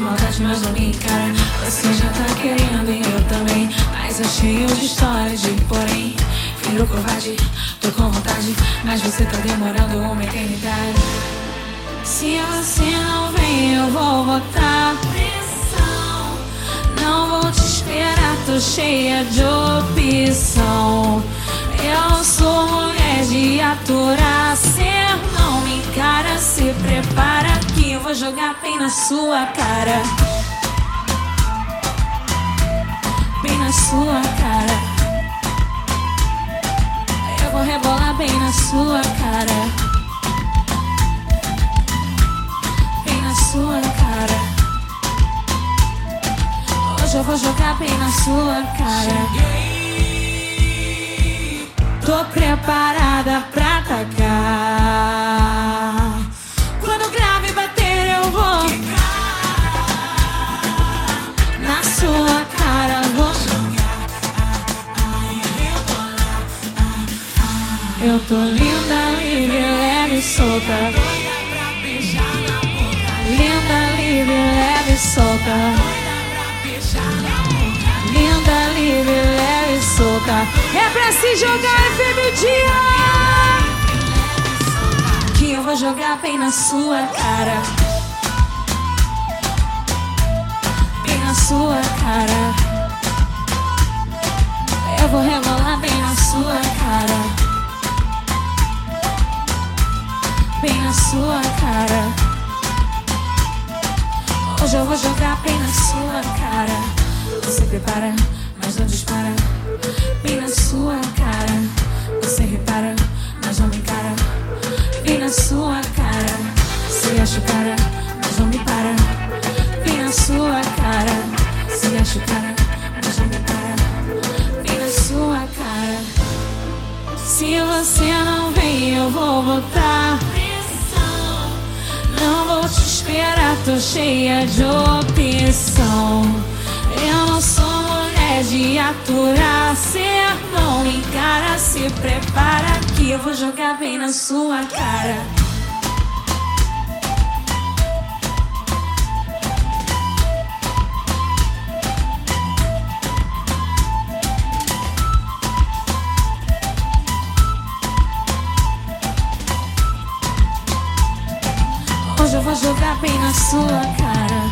maldade, mas não me encara. Você já tá querendo e eu também. Mas é cheio de histórias de porém. Filho covarde, tô com vontade. Mas você tá demorando uma eternidade. Se você não vem, eu vou botar pressão. Não vou te esperar, tô cheia de opção. Jogar bem na sua cara. Bem na sua cara. Eu vou rebolar bem na sua cara. Bem na sua cara. Hoje eu vou jogar bem na sua cara. Tô preparada Eu tô linda, livre, leve e solta. Linda, livre, leve e solta. Linda, livre, leve e solta. É pra se jogar FMDia. Que eu vou jogar bem na sua cara. Bem na sua cara. Eu vou Bem na sua cara. Hoje eu vou jogar bem na sua cara. Você prepara, mas não dispara. Bem na sua cara. Você repara, mas não me encara. Bem na sua cara. Se acha cara, mas não me para. Bem na sua cara. Se acha cara, mas não me para. Bem na sua cara. Se você não vem, eu vou botar tô cheia de opção. Eu não sou mulher de aturar. Me encara, se prepara que eu vou jogar bem na sua cara. Hoje eu vou jogar bem na sua cara.